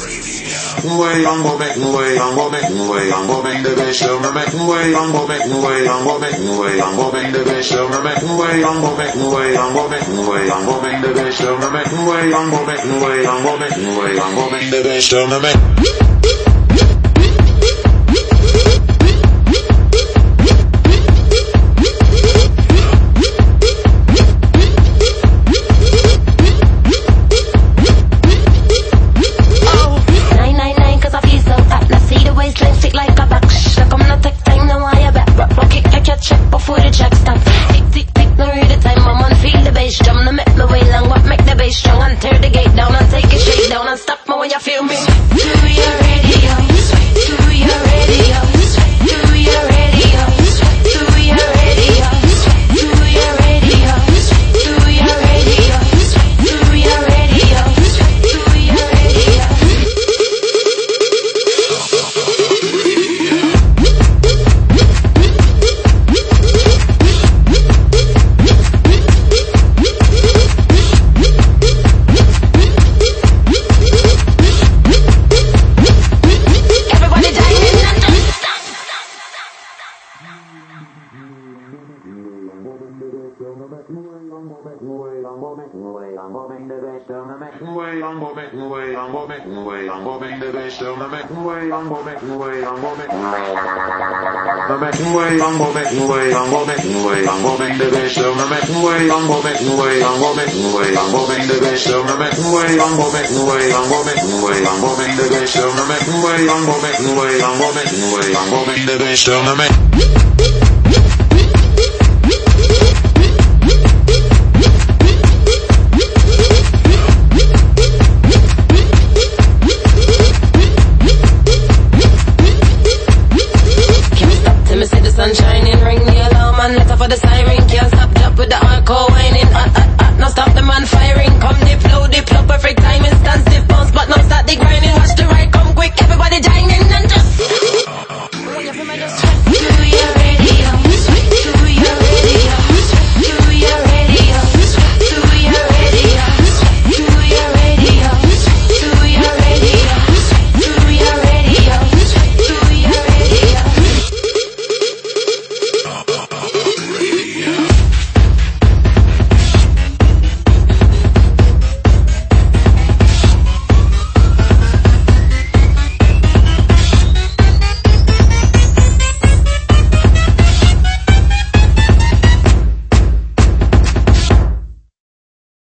way on go back way on go back way on go back the best of my back way on go back way on go back way on go back the best of my back way on go back way on go back way on go back the best of my back way on go back way on go back way on go back the best of my back Show me.